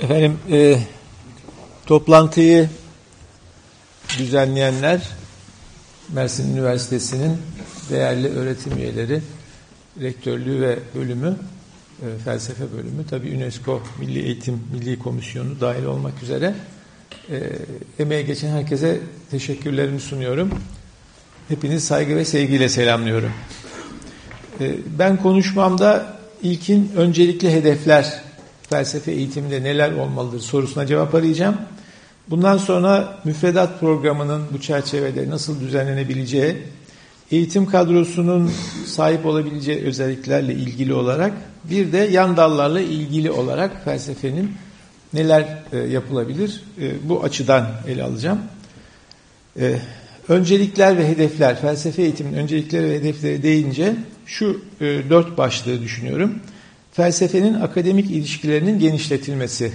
Efendim e, toplantıyı düzenleyenler Mersin Üniversitesi'nin değerli öğretim üyeleri, rektörlüğü ve bölümü, e, felsefe bölümü, tabi UNESCO Milli Eğitim Milli Komisyonu dahil olmak üzere e, emeğe geçen herkese teşekkürlerimi sunuyorum. Hepiniz saygı ve sevgiyle selamlıyorum. E, ben konuşmamda ilkin öncelikli hedefler felsefe eğitiminde neler olmalıdır sorusuna cevap arayacağım. Bundan sonra müfredat programının bu çerçevede nasıl düzenlenebileceği, eğitim kadrosunun sahip olabileceği özelliklerle ilgili olarak bir de yan dallarla ilgili olarak felsefenin neler e, yapılabilir e, bu açıdan ele alacağım. E, öncelikler ve hedefler, felsefe eğitiminin öncelikleri ve hedefleri deyince şu dört başlığı düşünüyorum. Felsefenin akademik ilişkilerinin genişletilmesi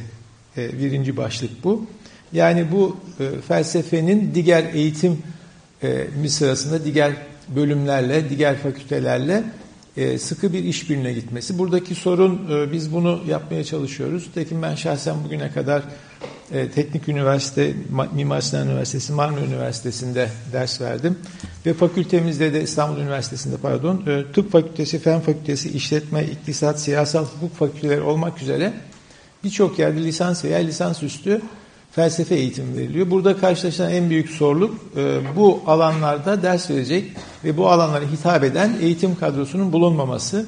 e, birinci başlık bu. Yani bu e, felsefenin diğer eğitim e, sırasında diğer bölümlerle, diğer fakültelerle sıkı bir işbirliğine gitmesi. Buradaki sorun e, biz bunu yapmaya çalışıyoruz. Tekin ben şahsen bugüne kadar e, Teknik Üniversite, Mimar Sinan Üniversitesi, Marmara Üniversitesi'nde ders verdim. Ve fakültemizde de İstanbul Üniversitesi'nde pardon, Tıp Fakültesi, Fen Fakültesi, İşletme, İktisat, Siyasal Hukuk Fakülteleri olmak üzere birçok yerde lisans veya lisans üstü felsefe eğitimi veriliyor. Burada karşılaşılan en büyük zorluk e, bu alanlarda ders verecek ve bu alanlara hitap eden eğitim kadrosunun bulunmaması.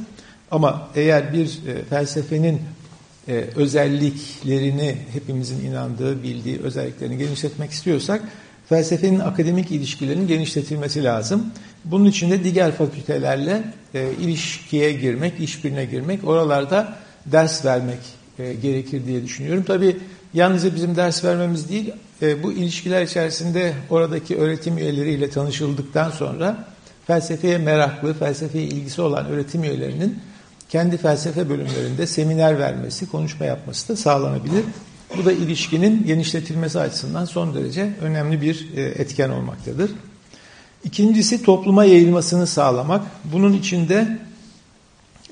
Ama eğer bir e, felsefenin e, özelliklerini hepimizin inandığı, bildiği özelliklerini genişletmek istiyorsak felsefenin akademik ilişkilerinin genişletilmesi lazım. Bunun için de diğer fakültelerle ilişkiye girmek, işbirine girmek, oralarda ders vermek gerekir diye düşünüyorum. Tabii yalnızca bizim ders vermemiz değil, e, bu ilişkiler içerisinde oradaki öğretim üyeleriyle tanışıldıktan sonra felsefeye meraklı, felsefeye ilgisi olan öğretim üyelerinin kendi felsefe bölümlerinde seminer vermesi, konuşma yapması da sağlanabilir. Bu da ilişkinin genişletilmesi açısından son derece önemli bir e, etken olmaktadır. İkincisi topluma yayılmasını sağlamak. Bunun içinde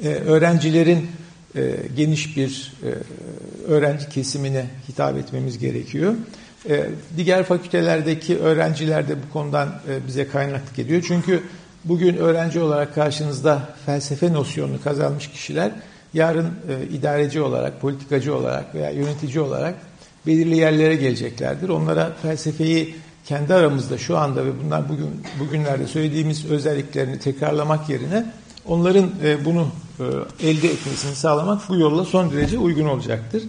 e, öğrencilerin e, geniş bir e, öğrenci kesimine hitap etmemiz gerekiyor. E, diğer fakültelerdeki öğrenciler de bu konudan e, bize kaynaklık geliyor. Çünkü bugün öğrenci olarak karşınızda felsefe nosyonunu kazanmış kişiler yarın e, idareci olarak, politikacı olarak veya yönetici olarak belirli yerlere geleceklerdir. Onlara felsefeyi kendi aramızda şu anda ve bunlar bugün bugünlerde söylediğimiz özelliklerini tekrarlamak yerine onların e, bunu elde etmesini sağlamak bu yolla son derece uygun olacaktır.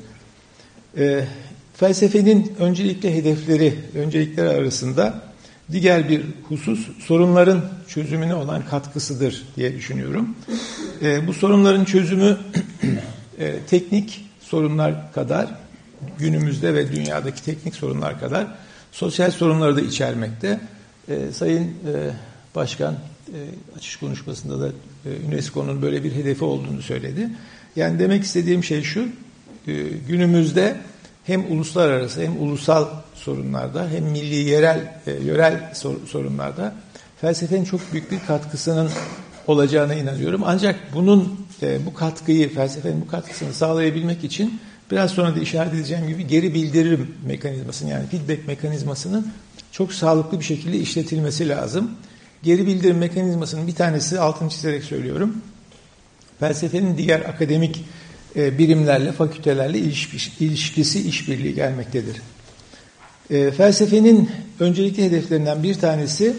E, felsefenin öncelikli hedefleri, öncelikleri arasında diğer bir husus sorunların çözümüne olan katkısıdır diye düşünüyorum. E, bu sorunların çözümü e, teknik sorunlar kadar günümüzde ve dünyadaki teknik sorunlar kadar sosyal sorunları da içermekte. E, Sayın e, Başkan e, açış konuşmasında da e, UNESCO'nun böyle bir hedefi olduğunu söyledi. Yani demek istediğim şey şu, e, günümüzde hem uluslararası hem ulusal sorunlarda hem milli yerel yörel sorunlarda felsefenin çok büyük bir katkısının olacağına inanıyorum. Ancak bunun bu katkıyı, felsefenin bu katkısını sağlayabilmek için biraz sonra da işaret edeceğim gibi geri bildirim mekanizmasının yani feedback mekanizmasının çok sağlıklı bir şekilde işletilmesi lazım. Geri bildirim mekanizmasının bir tanesi altını çizerek söylüyorum. Felsefenin diğer akademik e, birimlerle, fakültelerle ilişkisi, işbirliği gelmektedir. E, felsefenin öncelikli hedeflerinden bir tanesi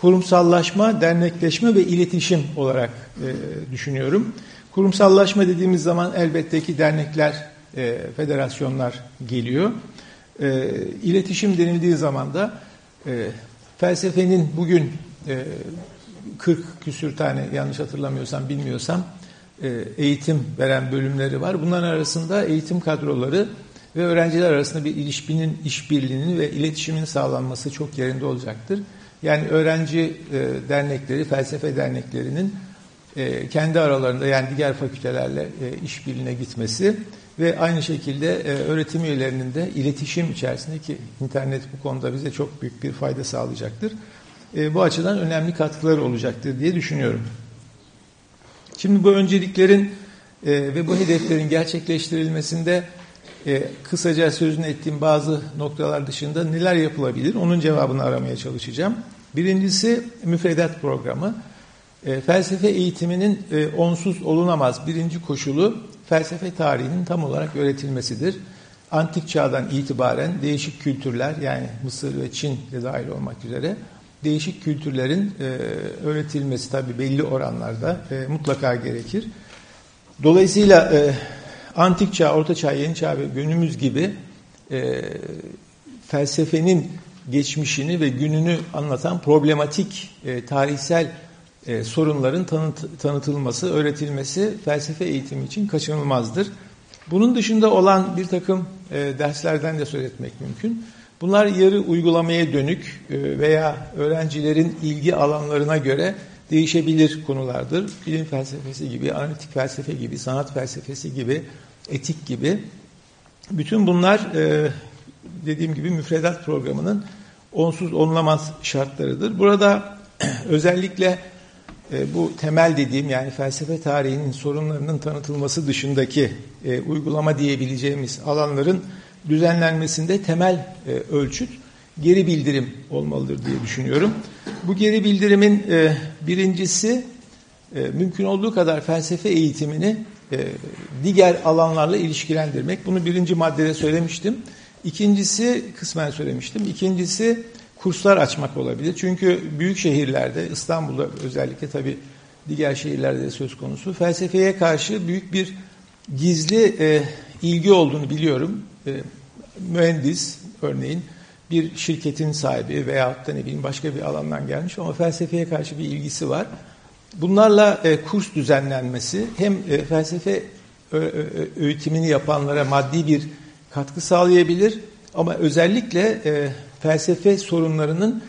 kurumsallaşma, dernekleşme ve iletişim olarak e, düşünüyorum. Kurumsallaşma dediğimiz zaman elbette ki dernekler, e, federasyonlar geliyor. E, iletişim denildiği zaman da e, Felsefenin bugün e, 40 küsür tane yanlış hatırlamıyorsam bilmiyorsam e, eğitim veren bölümleri var. Bunların arasında eğitim kadroları ve öğrenciler arasında bir ilişkinin, işbirliğinin ve iletişimin sağlanması çok yerinde olacaktır. Yani öğrenci e, dernekleri, felsefe derneklerinin e, kendi aralarında yani diğer fakültelerle e, işbirliğine gitmesi ve aynı şekilde e, öğretim üyelerinin de iletişim içerisinde ki internet bu konuda bize çok büyük bir fayda sağlayacaktır. E, bu açıdan önemli katkıları olacaktır diye düşünüyorum. Şimdi bu önceliklerin e, ve bu hedeflerin gerçekleştirilmesinde e, kısaca sözünü ettiğim bazı noktalar dışında neler yapılabilir? Onun cevabını aramaya çalışacağım. Birincisi müfredat programı. E, felsefe eğitiminin e, onsuz olunamaz birinci koşulu felsefe tarihinin tam olarak öğretilmesidir. Antik çağdan itibaren değişik kültürler yani Mısır ve Çin de dahil olmak üzere değişik kültürlerin e, öğretilmesi tabi belli oranlarda e, mutlaka gerekir. Dolayısıyla e, antik çağ, orta çağ, yeni çağ ve günümüz gibi e, felsefenin geçmişini ve gününü anlatan problematik e, tarihsel e, sorunların tanıt, tanıtılması, öğretilmesi felsefe eğitimi için kaçınılmazdır. Bunun dışında olan bir takım e, derslerden de söz etmek mümkün. Bunlar yarı uygulamaya dönük e, veya öğrencilerin ilgi alanlarına göre değişebilir konulardır. Bilim felsefesi gibi, analitik felsefe gibi, sanat felsefesi gibi, etik gibi. Bütün bunlar e, dediğim gibi müfredat programının onsuz olunamaz şartlarıdır. Burada özellikle e, bu temel dediğim yani felsefe tarihinin sorunlarının tanıtılması dışındaki e, uygulama diyebileceğimiz alanların düzenlenmesinde temel e, ölçüt geri bildirim olmalıdır diye düşünüyorum. Bu geri bildirimin birincisi mümkün olduğu kadar felsefe eğitimini diğer alanlarla ilişkilendirmek. Bunu birinci maddede söylemiştim. İkincisi kısmen söylemiştim. İkincisi kurslar açmak olabilir. Çünkü büyük şehirlerde, İstanbul'da özellikle tabii diğer şehirlerde de söz konusu felsefeye karşı büyük bir gizli e, ilgi olduğunu biliyorum. E, mühendis örneğin bir şirketin sahibi veya da ne bileyim başka bir alandan gelmiş ama felsefeye karşı bir ilgisi var. Bunlarla e, kurs düzenlenmesi hem e, felsefe öğütimini yapanlara maddi bir katkı sağlayabilir ama özellikle e, felsefe sorunlarının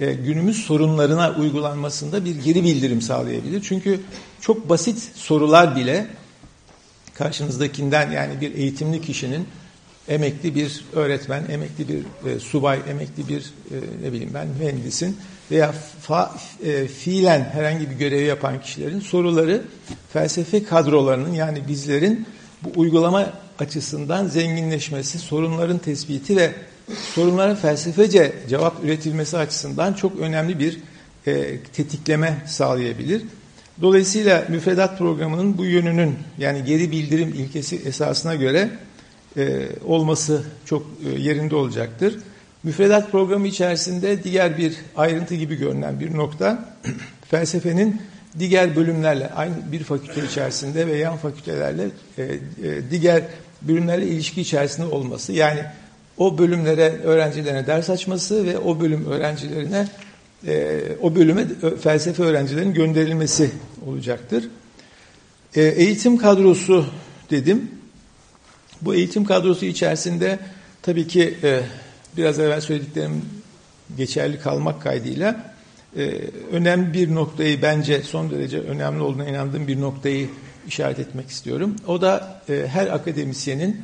e, günümüz sorunlarına uygulanmasında bir geri bildirim sağlayabilir. Çünkü çok basit sorular bile karşınızdakinden yani bir eğitimli kişinin emekli bir öğretmen, emekli bir e, subay, emekli bir e, ne bileyim ben mühendisin veya fa, e, fiilen herhangi bir görevi yapan kişilerin soruları felsefe kadrolarının yani bizlerin bu uygulama açısından zenginleşmesi, sorunların tespiti ve sorunlara felsefece cevap üretilmesi açısından çok önemli bir e, tetikleme sağlayabilir. Dolayısıyla müfredat programının bu yönünün yani geri bildirim ilkesi esasına göre e, olması çok e, yerinde olacaktır. Müfredat programı içerisinde diğer bir ayrıntı gibi görünen bir nokta felsefenin diğer bölümlerle aynı bir fakülte içerisinde ve yan fakültelerle e, e, diğer bölümlerle ilişki içerisinde olması. Yani o bölümlere öğrencilerine ders açması ve o bölüm öğrencilerine e, o bölüme felsefe öğrencilerinin gönderilmesi olacaktır. E, eğitim kadrosu dedim. Bu eğitim kadrosu içerisinde tabii ki e, biraz evvel söylediklerim geçerli kalmak kaydıyla e, önemli bir noktayı bence son derece önemli olduğuna inandığım bir noktayı işaret etmek istiyorum. O da e, her akademisyenin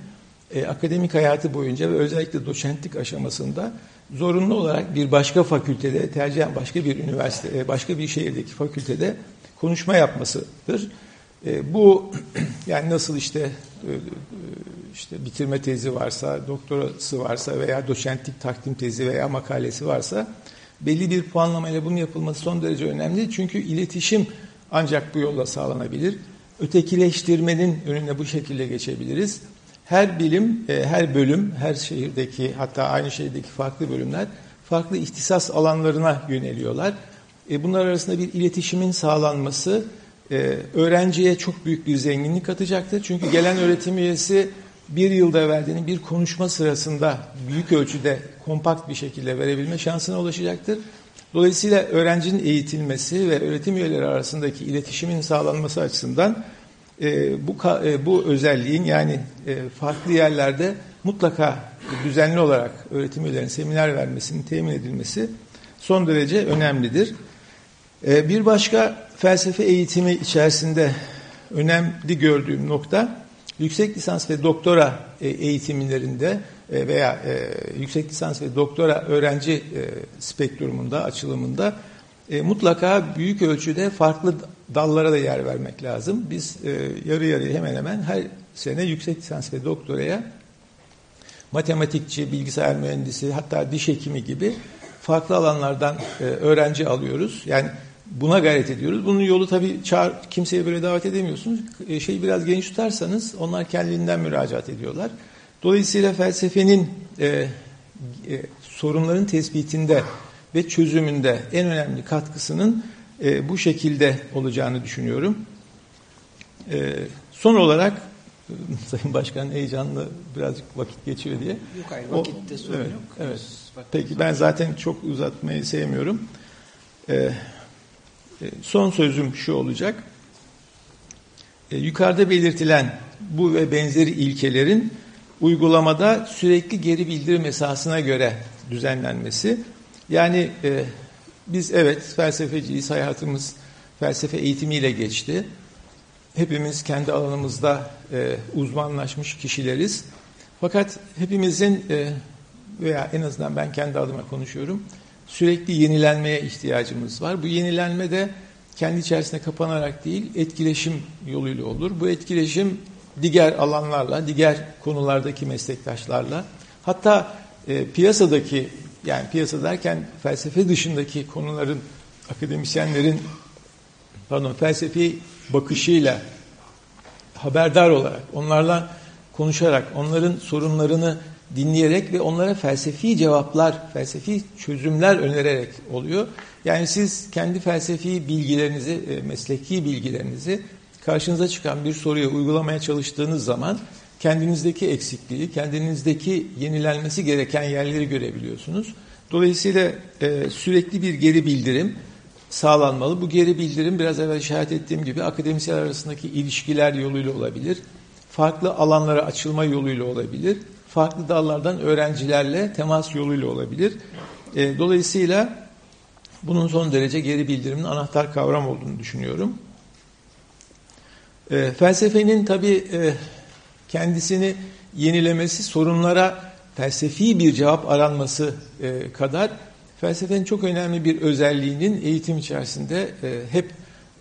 e, akademik hayatı boyunca ve özellikle doçentlik aşamasında zorunlu olarak bir başka fakültede, tercihen başka bir üniversite, e, başka bir şehirdeki fakültede konuşma yapmasıdır. E, bu yani nasıl işte e, işte bitirme tezi varsa, doktorası varsa veya doçentlik takdim tezi veya makalesi varsa belli bir puanlamayla bunun yapılması son derece önemli. Çünkü iletişim ancak bu yolla sağlanabilir. Ötekileştirmenin önüne bu şekilde geçebiliriz. Her bilim, e, her bölüm, her şehirdeki hatta aynı şehirdeki farklı bölümler farklı ihtisas alanlarına yöneliyorlar. E, bunlar arasında bir iletişimin sağlanması e, öğrenciye çok büyük bir zenginlik katacaktır. Çünkü gelen öğretim üyesi bir yılda verdiğini bir konuşma sırasında büyük ölçüde kompakt bir şekilde verebilme şansına ulaşacaktır. Dolayısıyla öğrencinin eğitilmesi ve öğretim üyeleri arasındaki iletişimin sağlanması açısından e, bu e, bu özelliğin yani e, farklı yerlerde mutlaka düzenli olarak öğretim üyelerinin seminer vermesinin temin edilmesi son derece önemlidir. E, bir başka felsefe eğitimi içerisinde önemli gördüğüm nokta yüksek lisans ve doktora e, eğitimlerinde e, veya e, yüksek lisans ve doktora öğrenci spektrumunda, açılımında e, mutlaka büyük ölçüde farklı dallara da yer vermek lazım. Biz e, yarı yarıya hemen hemen her sene yüksek lisans ve doktoraya matematikçi, bilgisayar mühendisi hatta diş hekimi gibi farklı alanlardan e, öğrenci alıyoruz. Yani buna gayret ediyoruz. Bunun yolu tabii çağır, kimseye böyle davet edemiyorsunuz. E, şeyi biraz geniş tutarsanız onlar kendiliğinden müracaat ediyorlar. Dolayısıyla felsefenin e, e, sorunların tespitinde ve çözümünde en önemli katkısının e, bu şekilde olacağını düşünüyorum. E, son olarak Sayın Başkan heyecanlı birazcık vakit geçiyor diye. Yok hayır vakitte sorun evet, yok. Evet. Peki ben zaten çok uzatmayı sevmiyorum. Ee, son sözüm şu olacak. Ee, yukarıda belirtilen bu ve benzeri ilkelerin uygulamada sürekli geri bildirim esasına göre düzenlenmesi. Yani e, biz evet felsefeciyiz, hayatımız felsefe eğitimiyle geçti. Hepimiz kendi alanımızda e, uzmanlaşmış kişileriz. Fakat hepimizin e, veya en azından ben kendi adıma konuşuyorum, sürekli yenilenmeye ihtiyacımız var. Bu yenilenme de kendi içerisinde kapanarak değil, etkileşim yoluyla olur. Bu etkileşim diğer alanlarla, diğer konulardaki meslektaşlarla, hatta e, piyasadaki, yani piyasa derken felsefe dışındaki konuların, akademisyenlerin, pardon, felsefi bakışıyla haberdar olarak, onlarla konuşarak, onların sorunlarını dinleyerek ve onlara felsefi cevaplar, felsefi çözümler önererek oluyor. Yani siz kendi felsefi bilgilerinizi, e, mesleki bilgilerinizi karşınıza çıkan bir soruya uygulamaya çalıştığınız zaman kendinizdeki eksikliği, kendinizdeki yenilenmesi gereken yerleri görebiliyorsunuz. Dolayısıyla e, sürekli bir geri bildirim sağlanmalı. Bu geri bildirim biraz evvel işaret ettiğim gibi akademisyen arasındaki ilişkiler yoluyla olabilir. Farklı alanlara açılma yoluyla olabilir farklı dallardan öğrencilerle temas yoluyla olabilir. E, dolayısıyla bunun son derece geri bildirimin anahtar kavram olduğunu düşünüyorum. E, felsefenin tabii e, kendisini yenilemesi, sorunlara felsefi bir cevap aranması e, kadar felsefenin çok önemli bir özelliğinin eğitim içerisinde e, hep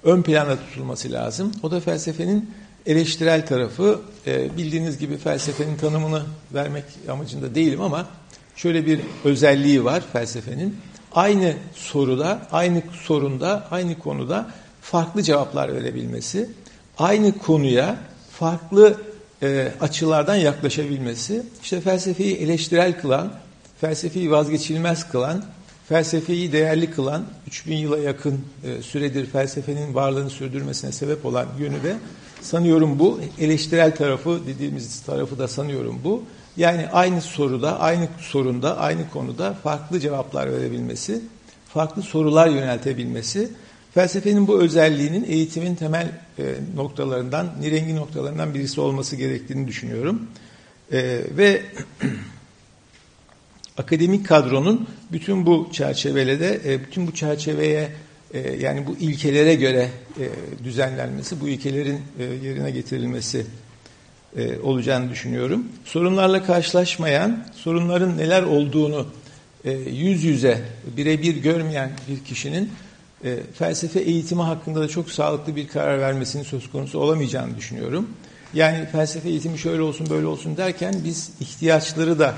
ön plana tutulması lazım. O da felsefenin eleştirel tarafı e, bildiğiniz gibi felsefenin tanımını vermek amacında değilim ama şöyle bir özelliği var felsefenin. Aynı soruda, aynı sorunda, aynı konuda farklı cevaplar verebilmesi, aynı konuya farklı e, açılardan yaklaşabilmesi, işte felsefeyi eleştirel kılan, felsefeyi vazgeçilmez kılan, felsefeyi değerli kılan, 3000 yıla yakın e, süredir felsefenin varlığını sürdürmesine sebep olan yönü de Sanıyorum bu eleştirel tarafı dediğimiz tarafı da sanıyorum bu. Yani aynı soruda, aynı sorunda, aynı konuda farklı cevaplar verebilmesi, farklı sorular yöneltebilmesi, felsefenin bu özelliğinin eğitimin temel e, noktalarından, nirengi noktalarından birisi olması gerektiğini düşünüyorum. E, ve akademik kadronun bütün bu çerçevelede, e, bütün bu çerçeveye e, yani bu ilkelere göre e, düzenlenmesi, bu ilkelerin e, yerine getirilmesi e, olacağını düşünüyorum. Sorunlarla karşılaşmayan, sorunların neler olduğunu e, yüz yüze, birebir görmeyen bir kişinin e, felsefe eğitimi hakkında da çok sağlıklı bir karar vermesinin söz konusu olamayacağını düşünüyorum. Yani felsefe eğitimi şöyle olsun böyle olsun derken biz ihtiyaçları da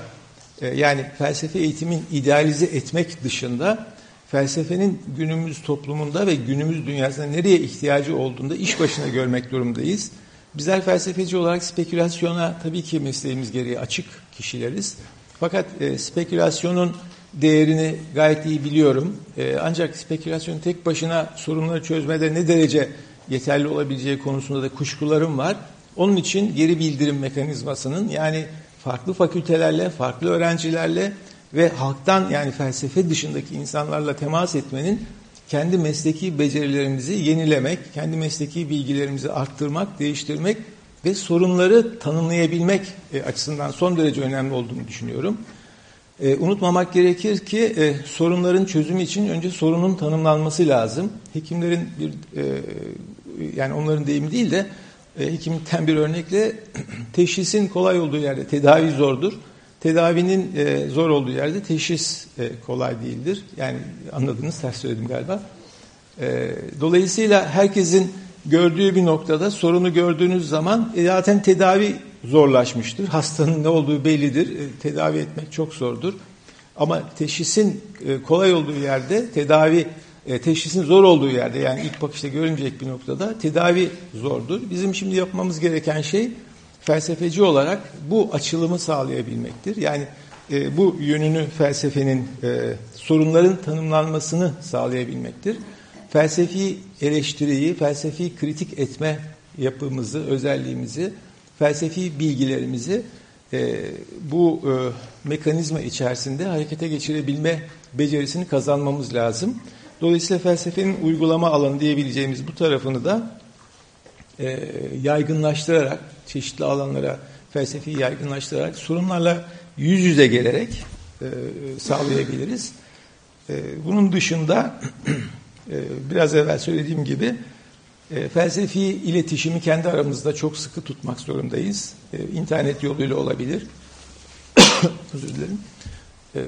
e, yani felsefe eğitimin idealize etmek dışında felsefenin günümüz toplumunda ve günümüz dünyasında nereye ihtiyacı olduğunda iş başına görmek durumdayız. Bizler felsefeci olarak spekülasyona tabii ki mesleğimiz gereği açık kişileriz. Fakat e, spekülasyonun değerini gayet iyi biliyorum. E, ancak spekülasyon tek başına sorunları çözmede ne derece yeterli olabileceği konusunda da kuşkularım var. Onun için geri bildirim mekanizmasının yani farklı fakültelerle, farklı öğrencilerle ve halktan yani felsefe dışındaki insanlarla temas etmenin kendi mesleki becerilerimizi yenilemek, kendi mesleki bilgilerimizi arttırmak, değiştirmek ve sorunları tanımlayabilmek e, açısından son derece önemli olduğunu düşünüyorum. E, unutmamak gerekir ki e, sorunların çözümü için önce sorunun tanımlanması lazım. Hekimlerin bir e, yani onların deyimi değil de e, hekimlikten bir örnekle teşhisin kolay olduğu yerde tedavi zordur. Tedavinin e, zor olduğu yerde teşhis e, kolay değildir. Yani anladınız, ters söyledim galiba. E, dolayısıyla herkesin gördüğü bir noktada sorunu gördüğünüz zaman e, zaten tedavi zorlaşmıştır. Hastanın ne olduğu bellidir. E, tedavi etmek çok zordur. Ama teşhisin e, kolay olduğu yerde tedavi e, teşhisin zor olduğu yerde yani ilk bakışta görünecek bir noktada tedavi zordur. Bizim şimdi yapmamız gereken şey felsefeci olarak bu açılımı sağlayabilmektir. Yani bu yönünü felsefenin sorunların tanımlanmasını sağlayabilmektir. Felsefi eleştiriyi, felsefi kritik etme yapımızı, özelliğimizi, felsefi bilgilerimizi e, bu e, mekanizma içerisinde harekete geçirebilme becerisini kazanmamız lazım. Dolayısıyla felsefenin uygulama alanı diyebileceğimiz bu tarafını da e, yaygınlaştırarak, çeşitli alanlara felsefi yaygınlaştırarak, sorunlarla yüz yüze gelerek e, sağlayabiliriz. E, bunun dışında e, biraz evvel söylediğim gibi e, felsefi iletişimi kendi aramızda çok sıkı tutmak zorundayız. E, internet yoluyla olabilir. Özür dilerim. E,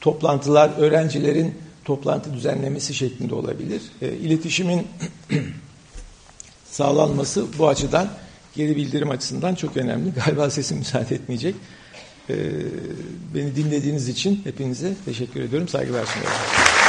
toplantılar öğrencilerin toplantı düzenlemesi şeklinde olabilir. E, iletişimin sağlanması bu açıdan geri bildirim açısından çok önemli. Galiba sesim müsaade etmeyecek. E, beni dinlediğiniz için hepinize teşekkür ediyorum. Saygılar sunuyorum.